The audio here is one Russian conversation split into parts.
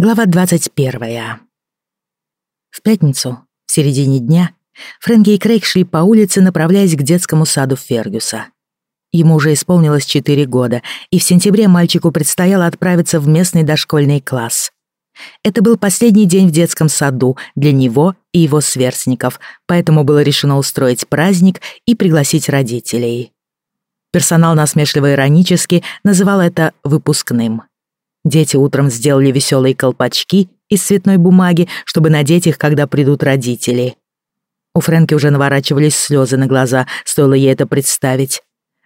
Глава 21. В пятницу, в середине дня, Фрэнки и Крейг шли по улице, направляясь к детскому саду Фергюса. Ему уже исполнилось 4 года, и в сентябре мальчику предстояло отправиться в местный дошкольный класс. Это был последний день в детском саду для него и его сверстников, поэтому было решено устроить праздник и пригласить родителей. Персонал насмешливо-иронически называл это «выпускным». Дети утром сделали веселые колпачки из цветной бумаги, чтобы надеть их, когда придут родители. У Фрэнки уже наворачивались слезы на глаза, стоило ей это представить.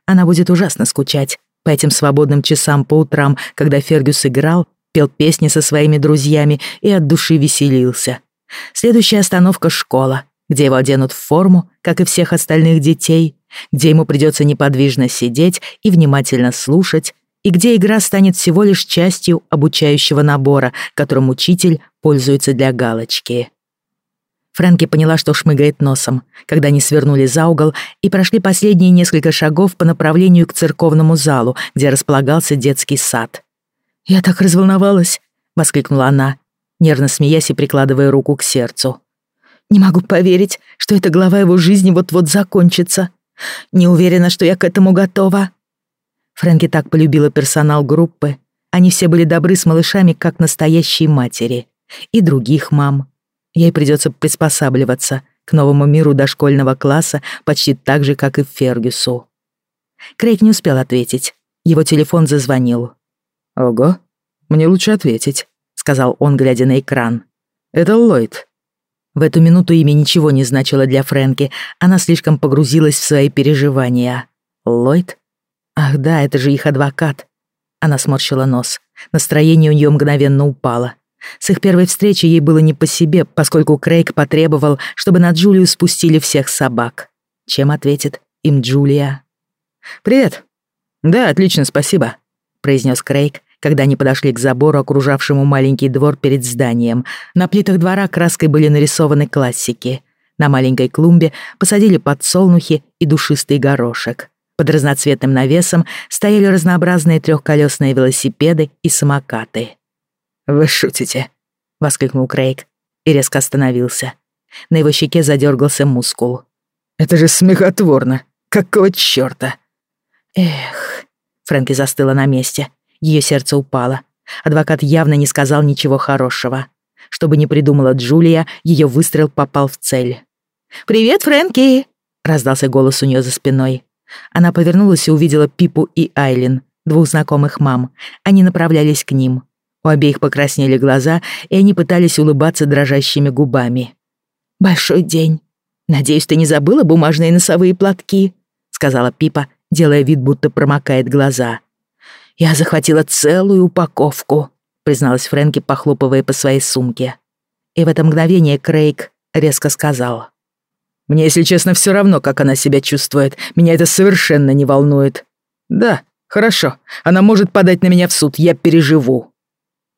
Она будет ужасно скучать по этим свободным часам по утрам, когда Фергюс играл, пел песни со своими друзьями и от души веселился. Следующая остановка — школа, где его оденут в форму, как и всех остальных детей, где ему придется неподвижно сидеть и внимательно слушать, и где игра станет всего лишь частью обучающего набора, которым учитель пользуется для галочки. Фрэнки поняла, что шмыгает носом, когда они свернули за угол и прошли последние несколько шагов по направлению к церковному залу, где располагался детский сад. «Я так разволновалась!» — воскликнула она, нервно смеясь и прикладывая руку к сердцу. «Не могу поверить, что эта глава его жизни вот-вот закончится. Не уверена, что я к этому готова». Фрэнки так полюбила персонал группы. Они все были добры с малышами, как настоящие матери. И других мам. Ей придется приспосабливаться к новому миру дошкольного класса почти так же, как и Фергюсу. Крейг не успел ответить. Его телефон зазвонил. «Ого, мне лучше ответить», — сказал он, глядя на экран. «Это Ллойд». В эту минуту имя ничего не значило для Фрэнки. Она слишком погрузилась в свои переживания. Ллойд? Ах да, это же их адвокат. Она сморщила нос. Настроение у нее мгновенно упало. С их первой встречи ей было не по себе, поскольку Крейг потребовал, чтобы на Джулию спустили всех собак. Чем ответит им Джулия? «Привет». «Да, отлично, спасибо», — произнес Крейг, когда они подошли к забору, окружавшему маленький двор перед зданием. На плитах двора краской были нарисованы классики. На маленькой клумбе посадили подсолнухи и душистый горошек. Под разноцветным навесом стояли разнообразные трехколесные велосипеды и самокаты. «Вы шутите?» — воскликнул Крейг и резко остановился. На его щеке задергался мускул. «Это же смехотворно! Какого чёрта?» «Эх...» — Фрэнки застыла на месте. Ее сердце упало. Адвокат явно не сказал ничего хорошего. Что бы ни придумала Джулия, ее выстрел попал в цель. «Привет, Фрэнки!» — раздался голос у нее за спиной. Она повернулась и увидела Пипу и Айлин, двух знакомых мам. Они направлялись к ним. У обеих покраснели глаза, и они пытались улыбаться дрожащими губами. «Большой день. Надеюсь, ты не забыла бумажные носовые платки?» — сказала Пипа, делая вид, будто промокает глаза. «Я захватила целую упаковку», — призналась Фрэнки, похлопывая по своей сумке. И в это мгновение Крейг резко сказал. Мне, если честно, все равно, как она себя чувствует. Меня это совершенно не волнует. Да, хорошо. Она может подать на меня в суд. Я переживу.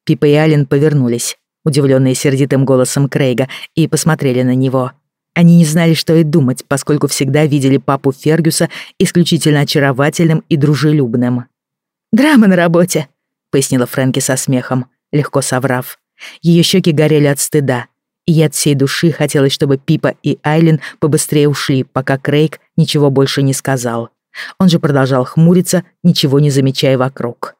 Пипа и Ален повернулись, удивленные сердитым голосом Крейга, и посмотрели на него. Они не знали, что и думать, поскольку всегда видели папу Фергюса исключительно очаровательным и дружелюбным. «Драма на работе», — пояснила Фрэнки со смехом, легко соврав. Ее щеки горели от стыда, и от всей души хотелось, чтобы Пипа и Айлин побыстрее ушли, пока Крейг ничего больше не сказал. Он же продолжал хмуриться, ничего не замечая вокруг.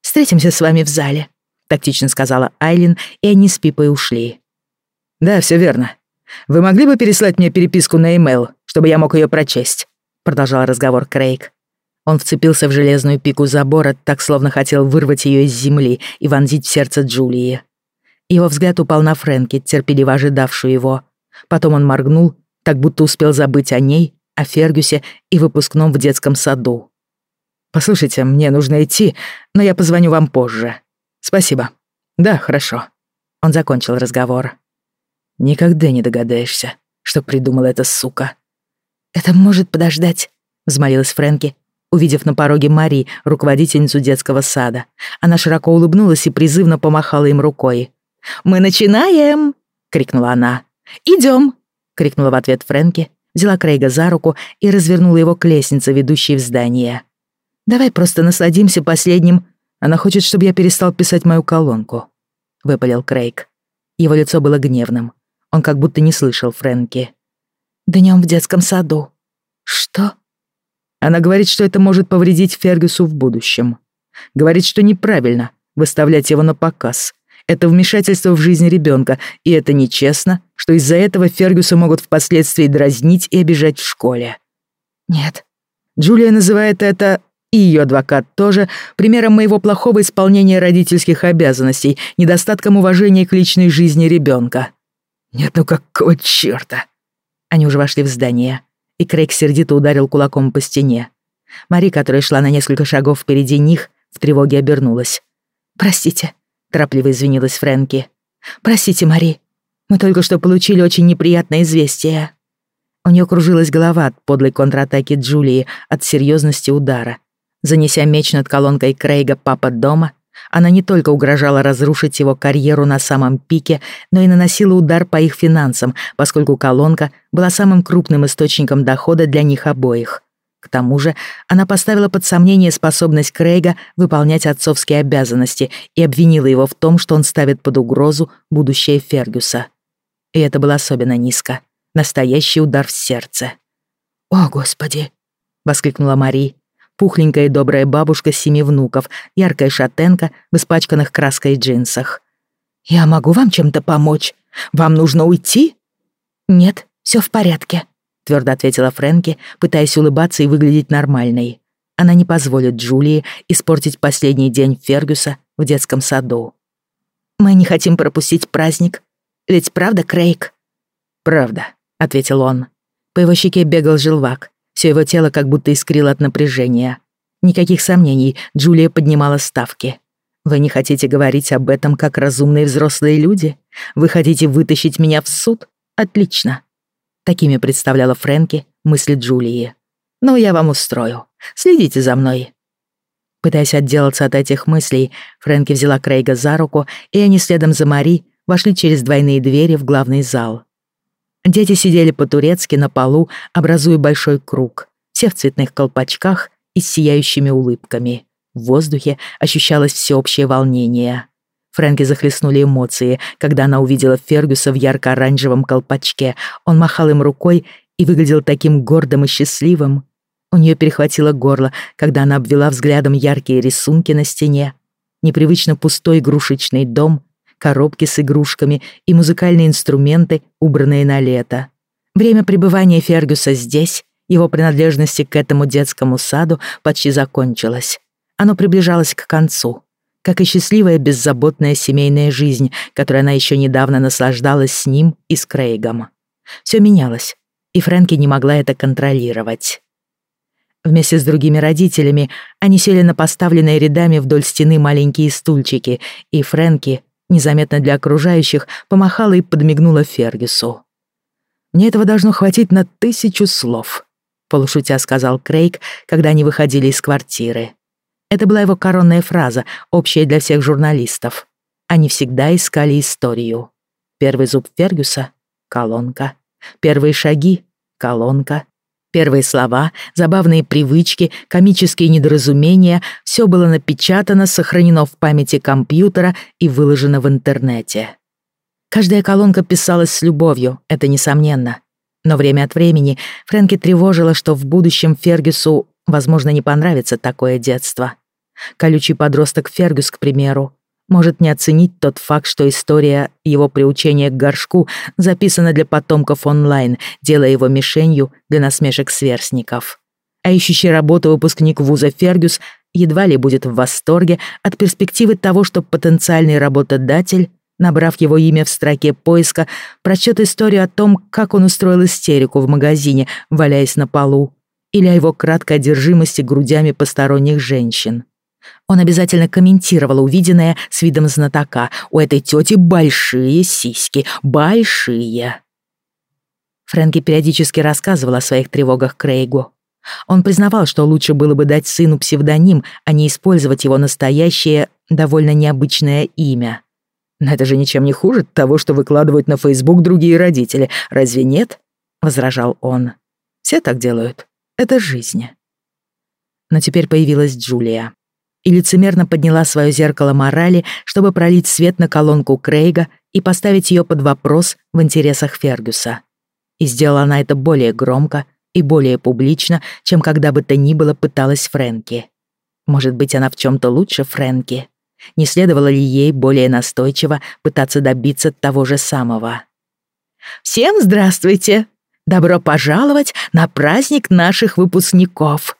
«Встретимся с вами в зале», — тактично сказала Айлин, и они с Пипой ушли. «Да, все верно. Вы могли бы переслать мне переписку на e-mail, чтобы я мог ее прочесть?» — продолжал разговор Крейг. Он вцепился в железную пику забора, так словно хотел вырвать ее из земли и вонзить в сердце Джулии. Его взгляд упал на Фрэнки, терпеливо ожидавшую его. Потом он моргнул, так будто успел забыть о ней, о Фергюсе и выпускном в детском саду. «Послушайте, мне нужно идти, но я позвоню вам позже. Спасибо. Да, хорошо». Он закончил разговор. «Никогда не догадаешься, что придумала эта сука». «Это может подождать», — взмолилась Фрэнки, увидев на пороге Мари, руководительницу детского сада. Она широко улыбнулась и призывно помахала им рукой. «Мы начинаем!» — крикнула она. «Идем!» — крикнула в ответ Фрэнки, взяла Крейга за руку и развернула его к лестнице, ведущей в здание. «Давай просто насладимся последним. Она хочет, чтобы я перестал писать мою колонку». выпалил Крейг. Его лицо было гневным. Он как будто не слышал Фрэнки. «Днём в детском саду». «Что?» Она говорит, что это может повредить Фергюсу в будущем. Говорит, что неправильно выставлять его на показ. Это вмешательство в жизнь ребенка, и это нечестно, что из-за этого Фергюса могут впоследствии дразнить и обижать в школе. Нет. Джулия называет это, и ее адвокат тоже, примером моего плохого исполнения родительских обязанностей, недостатком уважения к личной жизни ребенка. Нет, ну какого чёрта? Они уже вошли в здание, и Крейг сердито ударил кулаком по стене. Мари, которая шла на несколько шагов впереди них, в тревоге обернулась. «Простите», — торопливо извинилась Фрэнки. «Простите, Мари. Мы только что получили очень неприятное известие». У нее кружилась голова от подлой контратаки Джулии, от серьезности удара. Занеся меч над колонкой Крейга «Папа дома», она не только угрожала разрушить его карьеру на самом пике, но и наносила удар по их финансам, поскольку колонка была самым крупным источником дохода для них обоих. К тому же она поставила под сомнение способность Крейга выполнять отцовские обязанности и обвинила его в том, что он ставит под угрозу будущее Фергюса. И это было особенно низко. Настоящий удар в сердце. «О, Господи!» — воскликнула Мари. Пухленькая и добрая бабушка семи внуков, яркая шатенка в испачканных краской джинсах. «Я могу вам чем-то помочь? Вам нужно уйти?» «Нет, все в порядке», твердо ответила Фрэнки, пытаясь улыбаться и выглядеть нормальной. Она не позволит Джулии испортить последний день Фергюса в детском саду. «Мы не хотим пропустить праздник. Ведь правда, Крейг?» «Правда», — ответил он. По его щеке бегал желвак. Все его тело как будто искрило от напряжения. Никаких сомнений, Джулия поднимала ставки. «Вы не хотите говорить об этом, как разумные взрослые люди? Вы хотите вытащить меня в суд? Отлично. Такими представляла Фрэнки мысли Джулии. «Ну, я вам устрою. Следите за мной». Пытаясь отделаться от этих мыслей, Фрэнки взяла Крейга за руку, и они следом за Мари вошли через двойные двери в главный зал. Дети сидели по-турецки на полу, образуя большой круг, все в цветных колпачках и с сияющими улыбками. В воздухе ощущалось всеобщее волнение. Фрэнки захлестнули эмоции, когда она увидела Фергюса в ярко-оранжевом колпачке. Он махал им рукой и выглядел таким гордым и счастливым. У нее перехватило горло, когда она обвела взглядом яркие рисунки на стене. Непривычно пустой игрушечный дом, коробки с игрушками и музыкальные инструменты, убранные на лето. Время пребывания Фергюса здесь, его принадлежности к этому детскому саду почти закончилось. Оно приближалось к концу как и счастливая беззаботная семейная жизнь, которой она еще недавно наслаждалась с ним и с Крейгом. Все менялось, и Фрэнки не могла это контролировать. Вместе с другими родителями они сели на поставленные рядами вдоль стены маленькие стульчики, и Фрэнки, незаметно для окружающих, помахала и подмигнула Фергюсу. «Мне этого должно хватить на тысячу слов», — полушутя сказал Крейг, когда они выходили из квартиры. Это была его коронная фраза, общая для всех журналистов. Они всегда искали историю. Первый зуб Фергюса — колонка. Первые шаги — колонка. Первые слова, забавные привычки, комические недоразумения — все было напечатано, сохранено в памяти компьютера и выложено в интернете. Каждая колонка писалась с любовью, это несомненно. Но время от времени Фрэнки тревожила, что в будущем Фергюсу Возможно, не понравится такое детство. Колючий подросток Фергюс, к примеру, может не оценить тот факт, что история его приучения к горшку записана для потомков онлайн, делая его мишенью для насмешек сверстников. А ищущий работу выпускник вуза Фергюс едва ли будет в восторге от перспективы того, что потенциальный работодатель, набрав его имя в строке поиска, прочтет историю о том, как он устроил истерику в магазине, валяясь на полу, или о его краткой одержимости грудями посторонних женщин. Он обязательно комментировал увиденное с видом знатока. У этой тети большие сиськи, большие. Фрэнки периодически рассказывал о своих тревогах Крейгу. Он признавал, что лучше было бы дать сыну псевдоним, а не использовать его настоящее, довольно необычное имя. «Но это же ничем не хуже того, что выкладывают на Фейсбук другие родители, разве нет?» — возражал он. «Все так делают. Это жизнь. Но теперь появилась Джулия. и лицемерно подняла свое зеркало морали, чтобы пролить свет на колонку Крейга и поставить ее под вопрос в интересах Фергюса. И сделала она это более громко и более публично, чем когда бы то ни было пыталась Фрэнки. Может быть, она в чем то лучше Фрэнки? Не следовало ли ей более настойчиво пытаться добиться того же самого? «Всем здравствуйте! Добро пожаловать на праздник наших выпускников!»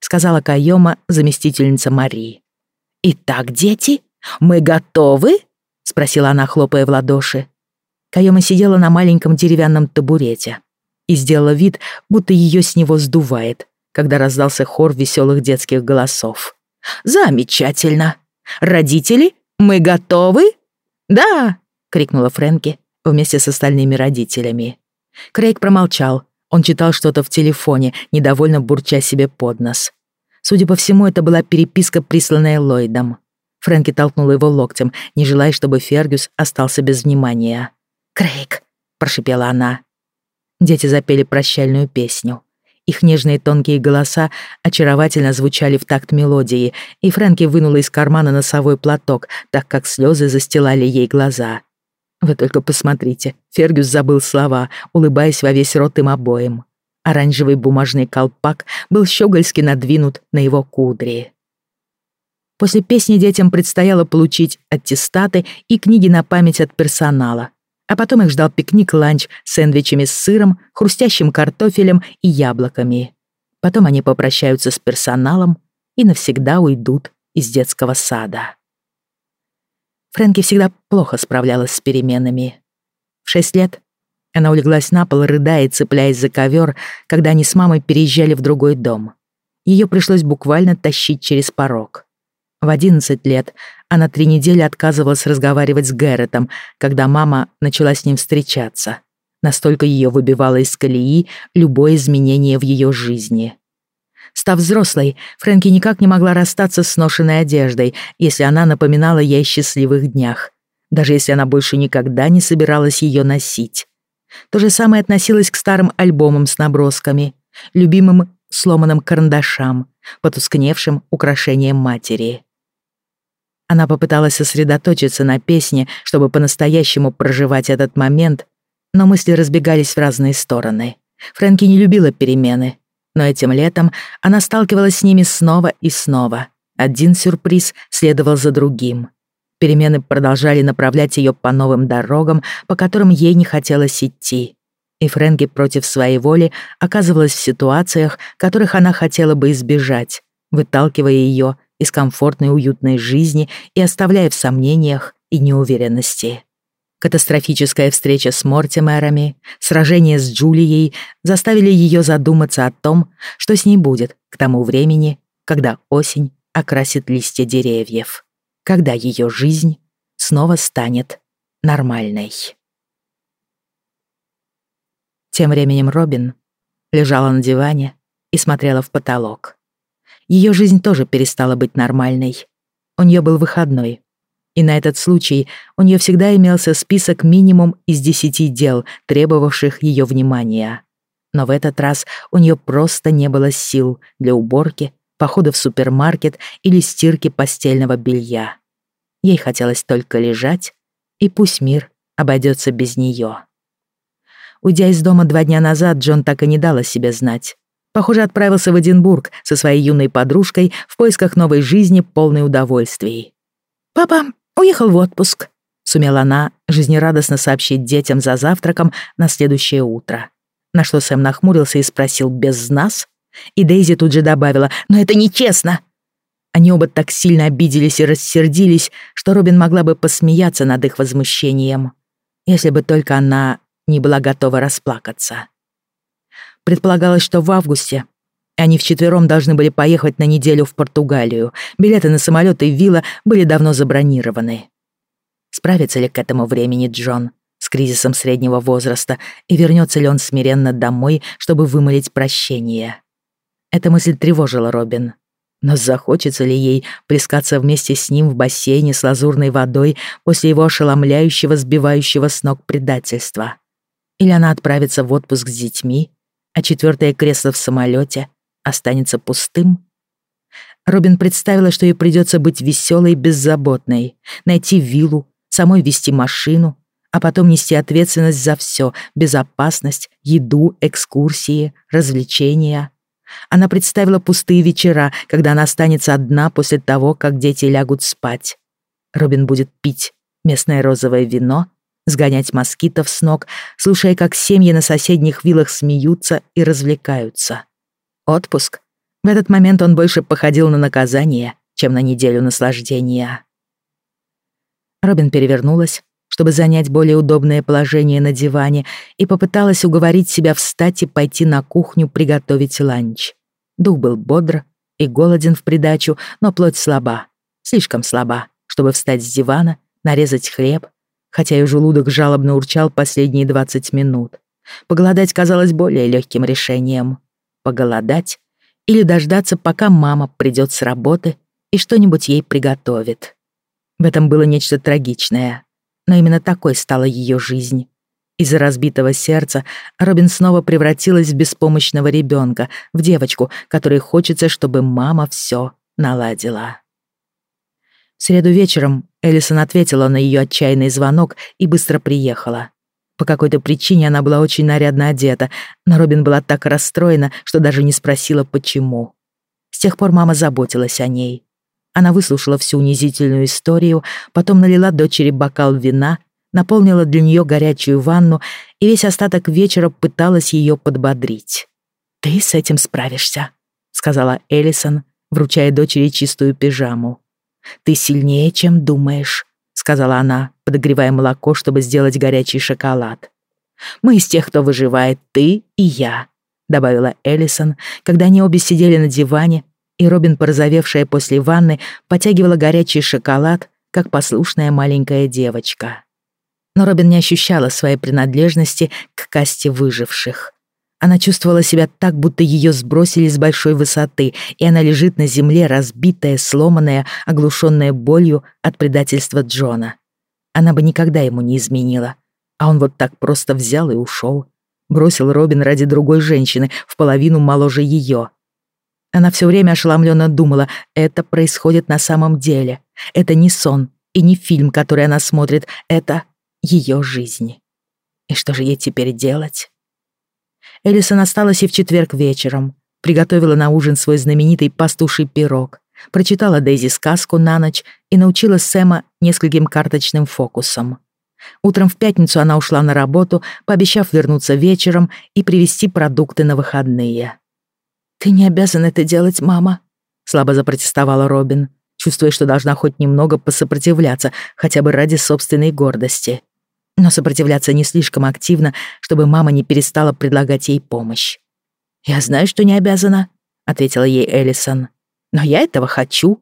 сказала Кайома, заместительница Марии. «Итак, дети, мы готовы?» спросила она, хлопая в ладоши. Кайома сидела на маленьком деревянном табурете и сделала вид, будто ее с него сдувает, когда раздался хор веселых детских голосов. «Замечательно! Родители, мы готовы?» «Да!» — крикнула Фрэнки вместе с остальными родителями. Крейг промолчал. Он читал что-то в телефоне, недовольно бурча себе под нос. Судя по всему, это была переписка, присланная Ллойдом. Фрэнки толкнула его локтем, не желая, чтобы Фергюс остался без внимания. «Крейг!» — прошипела она. Дети запели прощальную песню. Их нежные тонкие голоса очаровательно звучали в такт мелодии, и Фрэнки вынула из кармана носовой платок, так как слезы застилали ей глаза. Вы только посмотрите, Фергюс забыл слова, улыбаясь во весь рот им обоим. Оранжевый бумажный колпак был щегольски надвинут на его кудри. После песни детям предстояло получить аттестаты и книги на память от персонала, а потом их ждал пикник-ланч с сэндвичами с сыром, хрустящим картофелем и яблоками. Потом они попрощаются с персоналом и навсегда уйдут из детского сада. Фрэнки всегда плохо справлялась с переменами. В шесть лет она улеглась на пол, рыдая цепляясь за ковер, когда они с мамой переезжали в другой дом. Ее пришлось буквально тащить через порог. В 11 лет она три недели отказывалась разговаривать с Гэрретом, когда мама начала с ним встречаться. Настолько ее выбивало из колеи любое изменение в ее жизни. Став взрослой, Фрэнки никак не могла расстаться с ношенной одеждой, если она напоминала ей счастливых днях, даже если она больше никогда не собиралась ее носить. То же самое относилось к старым альбомам с набросками, любимым сломанным карандашам, потускневшим украшением матери. Она попыталась сосредоточиться на песне, чтобы по-настоящему проживать этот момент, но мысли разбегались в разные стороны. Фрэнки не любила перемены, но этим летом она сталкивалась с ними снова и снова. Один сюрприз следовал за другим. Перемены продолжали направлять ее по новым дорогам, по которым ей не хотелось идти. И Фрэнки против своей воли оказывалась в ситуациях, которых она хотела бы избежать, выталкивая ее из комфортной уютной жизни и оставляя в сомнениях и неуверенности. Катастрофическая встреча с Мортимерами, сражение с Джулией заставили ее задуматься о том, что с ней будет к тому времени, когда осень окрасит листья деревьев, когда ее жизнь снова станет нормальной. Тем временем Робин лежала на диване и смотрела в потолок. Ее жизнь тоже перестала быть нормальной. У нее был выходной. И на этот случай у нее всегда имелся список минимум из десяти дел, требовавших ее внимания. Но в этот раз у нее просто не было сил для уборки, похода в супермаркет или стирки постельного белья. Ей хотелось только лежать, и пусть мир обойдется без нее. Уйдя из дома два дня назад, Джон так и не дал о себе знать. Похоже, отправился в Эдинбург со своей юной подружкой в поисках новой жизни, полной удовольствий. «Папа уехал в отпуск», — сумела она жизнерадостно сообщить детям за завтраком на следующее утро. На что Сэм нахмурился и спросил «без нас?» И Дейзи тут же добавила «но это нечестно». Они оба так сильно обиделись и рассердились, что Робин могла бы посмеяться над их возмущением, если бы только она не была готова расплакаться. Предполагалось, что в августе они вчетвером должны были поехать на неделю в Португалию. Билеты на самолет и вилла были давно забронированы. Справится ли к этому времени Джон с кризисом среднего возраста и вернется ли он смиренно домой, чтобы вымолить прощение? Эта мысль тревожила Робин. Но захочется ли ей плескаться вместе с ним в бассейне с лазурной водой после его ошеломляющего, сбивающего с ног предательства? Или она отправится в отпуск с детьми а четвертое кресло в самолете останется пустым? Робин представила, что ей придется быть веселой и беззаботной, найти виллу, самой вести машину, а потом нести ответственность за все — безопасность, еду, экскурсии, развлечения. Она представила пустые вечера, когда она останется одна после того, как дети лягут спать. Робин будет пить местное розовое вино, сгонять москитов с ног, слушая, как семьи на соседних виллах смеются и развлекаются. Отпуск. В этот момент он больше походил на наказание, чем на неделю наслаждения. Робин перевернулась, чтобы занять более удобное положение на диване, и попыталась уговорить себя встать и пойти на кухню приготовить ланч. Дух был бодр и голоден в придачу, но плоть слаба, слишком слаба, чтобы встать с дивана, нарезать хлеб, хотя и желудок жалобно урчал последние 20 минут. Поголодать казалось более легким решением. Поголодать или дождаться, пока мама придет с работы и что-нибудь ей приготовит. В этом было нечто трагичное но именно такой стала ее жизнь. Из-за разбитого сердца Робин снова превратилась в беспомощного ребенка, в девочку, которой хочется, чтобы мама все наладила. В среду вечером Элисон ответила на ее отчаянный звонок и быстро приехала. По какой-то причине она была очень нарядно одета, но Робин была так расстроена, что даже не спросила, почему. С тех пор мама заботилась о ней. Она выслушала всю унизительную историю, потом налила дочери бокал вина, наполнила для нее горячую ванну и весь остаток вечера пыталась ее подбодрить. «Ты с этим справишься», — сказала Эллисон, вручая дочери чистую пижаму. «Ты сильнее, чем думаешь», — сказала она, подогревая молоко, чтобы сделать горячий шоколад. «Мы из тех, кто выживает, ты и я», — добавила Эллисон, когда они обе сидели на диване и Робин, порозовевшая после ванны, потягивала горячий шоколад, как послушная маленькая девочка. Но Робин не ощущала своей принадлежности к касте выживших. Она чувствовала себя так, будто ее сбросили с большой высоты, и она лежит на земле, разбитая, сломанная, оглушенная болью от предательства Джона. Она бы никогда ему не изменила. А он вот так просто взял и ушел. Бросил Робин ради другой женщины, в половину моложе ее. Она все время ошеломленно думала, это происходит на самом деле. Это не сон и не фильм, который она смотрит, это ее жизнь. И что же ей теперь делать? Элисон осталась и в четверг вечером. Приготовила на ужин свой знаменитый пастуший пирог, прочитала Дейзи сказку на ночь и научила Сэма нескольким карточным фокусам. Утром в пятницу она ушла на работу, пообещав вернуться вечером и привезти продукты на выходные. «Ты не обязан это делать, мама», — слабо запротестовала Робин, чувствуя, что должна хоть немного посопротивляться, хотя бы ради собственной гордости. Но сопротивляться не слишком активно, чтобы мама не перестала предлагать ей помощь. «Я знаю, что не обязана», — ответила ей Эллисон. «Но я этого хочу.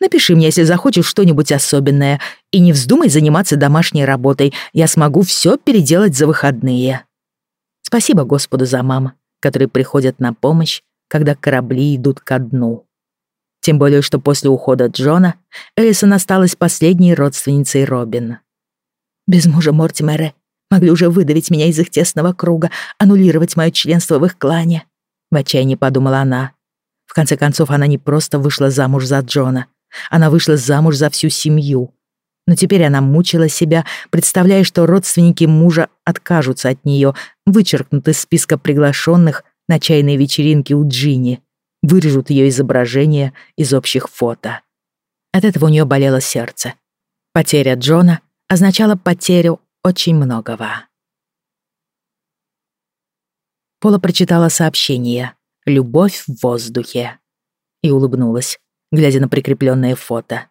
Напиши мне, если захочешь что-нибудь особенное, и не вздумай заниматься домашней работой. Я смогу все переделать за выходные». Спасибо Господу за мам, которые приходят на помощь когда корабли идут ко дну. Тем более, что после ухода Джона Элисон осталась последней родственницей Робин. Без мужа Мортимера могли уже выдавить меня из их тесного круга, аннулировать мое членство в их клане. В отчаянии подумала она. В конце концов, она не просто вышла замуж за Джона. Она вышла замуж за всю семью. Но теперь она мучила себя, представляя, что родственники мужа откажутся от нее, вычеркнут из списка приглашенных на чайной вечеринке у Джинни, вырежут ее изображение из общих фото. От этого у нее болело сердце. Потеря Джона означала потерю очень многого. Пола прочитала сообщение «Любовь в воздухе» и улыбнулась, глядя на прикрепленное фото.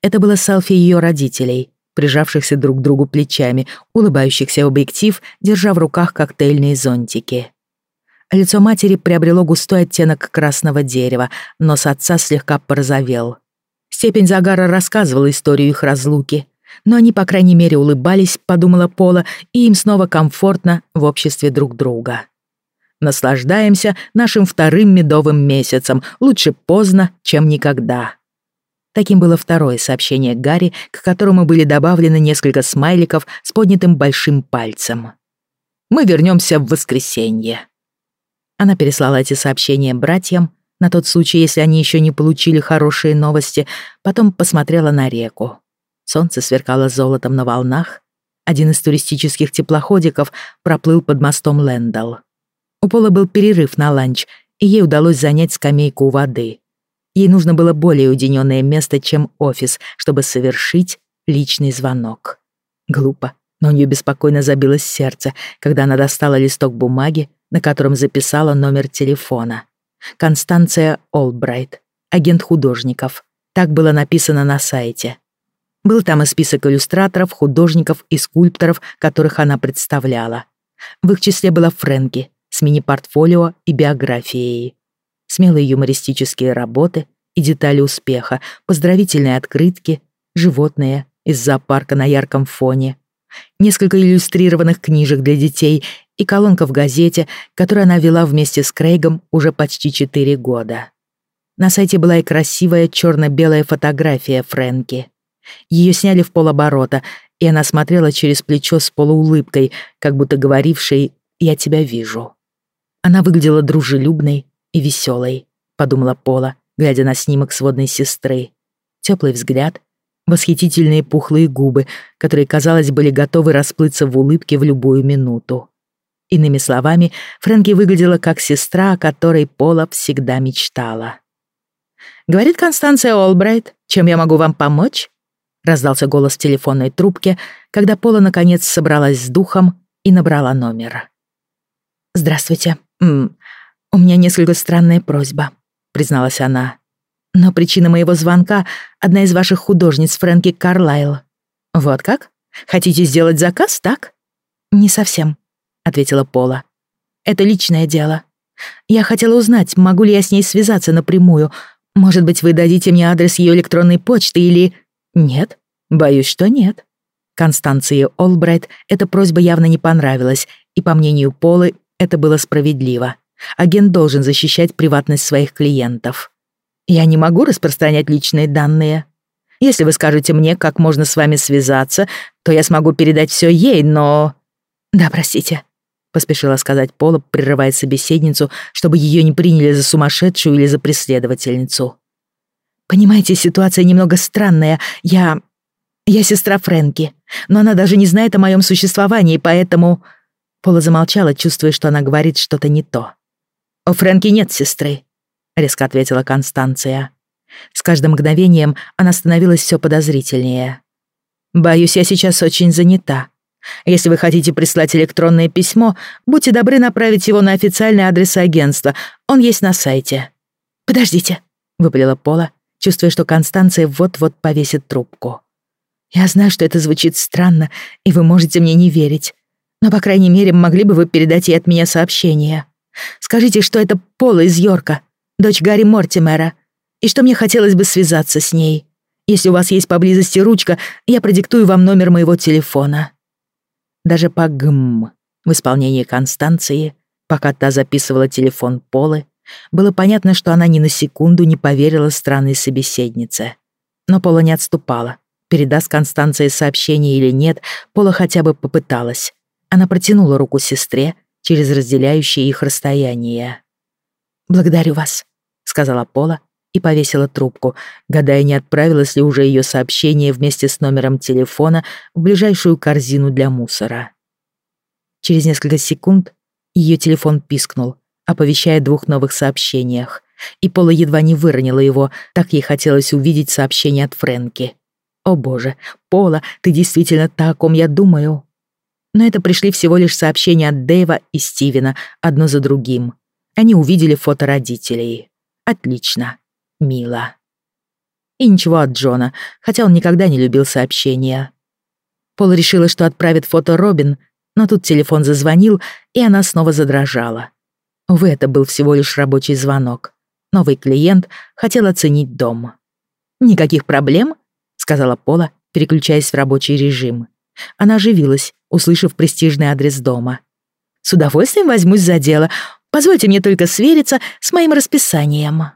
Это было селфи ее родителей, прижавшихся друг к другу плечами, улыбающихся в объектив, держа в руках коктейльные зонтики. Лицо матери приобрело густой оттенок красного дерева, нос отца слегка порозовел. Степень загара рассказывала историю их разлуки, но они, по крайней мере, улыбались, подумала Пола, и им снова комфортно в обществе друг друга. Наслаждаемся нашим вторым медовым месяцем, лучше поздно, чем никогда. Таким было второе сообщение Гарри, к которому были добавлены несколько смайликов с поднятым большим пальцем. «Мы вернемся в воскресенье». Она переслала эти сообщения братьям, На тот случай, если они еще не получили хорошие новости, потом посмотрела на реку. Солнце сверкало золотом на волнах. Один из туристических теплоходиков проплыл под мостом Лэндалл. У Пола был перерыв на ланч, и ей удалось занять скамейку у воды. Ей нужно было более уединенное место, чем офис, чтобы совершить личный звонок. Глупо, но у нее беспокойно забилось сердце, когда она достала листок бумаги, на котором записала номер телефона. Констанция Олбрайт, агент художников. Так было написано на сайте. Был там и список иллюстраторов, художников и скульпторов, которых она представляла. В их числе была Фрэнки с мини-портфолио и биографией. Смелые юмористические работы и детали успеха, поздравительные открытки, животные из зоопарка на ярком фоне, несколько иллюстрированных книжек для детей и колонка в газете, которую она вела вместе с Крейгом уже почти четыре года. На сайте была и красивая черно-белая фотография Фрэнки. Ее сняли в полоборота, и она смотрела через плечо с полуулыбкой, как будто говорившей «Я тебя вижу». Она выглядела дружелюбной и веселой, подумала Пола, глядя на снимок сводной сестры. Теплый взгляд, восхитительные пухлые губы, которые, казалось, были готовы расплыться в улыбке в любую минуту. Иными словами, Фрэнки выглядела как сестра, о которой Пола всегда мечтала. «Говорит Констанция Олбрайт, чем я могу вам помочь?» Раздался голос в телефонной трубке, когда Пола наконец собралась с духом и набрала номер. «Здравствуйте. -м, у меня несколько странная просьба», — призналась она. «Но причина моего звонка — одна из ваших художниц, Фрэнки Карлайл». «Вот как? Хотите сделать заказ, так?» «Не совсем», — ответила Пола. «Это личное дело. Я хотела узнать, могу ли я с ней связаться напрямую. Может быть, вы дадите мне адрес ее электронной почты или...» «Нет, боюсь, что нет». Констанции Олбрайт эта просьба явно не понравилась, и, по мнению Полы, это было справедливо. Агент должен защищать приватность своих клиентов. Я не могу распространять личные данные. Если вы скажете мне, как можно с вами связаться, то я смогу передать все ей, но... Да, простите, поспешила сказать Пола, прерывая собеседницу, чтобы ее не приняли за сумасшедшую или за преследовательницу. «Понимаете, ситуация немного странная. Я... я сестра Фрэнки, но она даже не знает о моем существовании, поэтому...» Пола замолчала, чувствуя, что она говорит что-то не то. «У Фрэнки нет сестры», — резко ответила Констанция. С каждым мгновением она становилась все подозрительнее. «Боюсь, я сейчас очень занята. Если вы хотите прислать электронное письмо, будьте добры направить его на официальный адрес агентства. Он есть на сайте». «Подождите», — выпалила Пола, чувствуя, что Констанция вот-вот повесит трубку. «Я знаю, что это звучит странно, и вы можете мне не верить. Но, по крайней мере, могли бы вы передать ей от меня сообщение. Скажите, что это Пола из Йорка, дочь Гарри Мортимера, и что мне хотелось бы связаться с ней. Если у вас есть поблизости ручка, я продиктую вам номер моего телефона». Даже по ГМ в исполнении Констанции, пока та записывала телефон Полы, было понятно, что она ни на секунду не поверила странной собеседнице. Но Пола не отступала. Передаст Констанции сообщение или нет, Пола хотя бы попыталась. Она протянула руку сестре через разделяющее их расстояние. «Благодарю вас», — сказала Пола и повесила трубку, гадая, не отправилось ли уже ее сообщение вместе с номером телефона в ближайшую корзину для мусора. Через несколько секунд ее телефон пискнул, оповещая о двух новых сообщениях, и Пола едва не выронила его, так ей хотелось увидеть сообщение от Фрэнки. «О боже, Пола, ты действительно та, о ком я думаю?» Но это пришли всего лишь сообщения от Дэйва и Стивена, одно за другим. Они увидели фото родителей. Отлично мило. И ничего от Джона, хотя он никогда не любил сообщения. Пол решила, что отправит фото Робин, но тут телефон зазвонил, и она снова задрожала. Увы, это был всего лишь рабочий звонок. Новый клиент хотел оценить дом. «Никаких проблем?» — сказала Пола, переключаясь в рабочий режим. Она оживилась, услышав престижный адрес дома. «С удовольствием возьмусь за дело. Позвольте мне только свериться с моим расписанием».